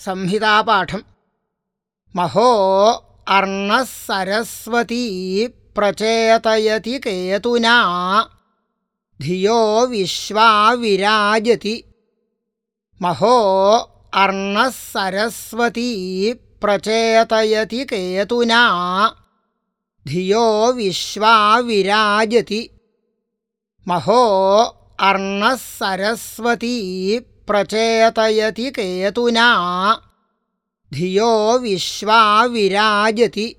संहितापाठम्। महो अर्णः सरस्वती प्रचेतयति केतुना। धियो विश्वा विराजति। महो अर्णः सरस्वती प्रचेतयति केतुना। धियो विश्वा विराजति। महो अर्णः सरस्वती प्रचेतयति केतुना। धियो विश्वा विराजति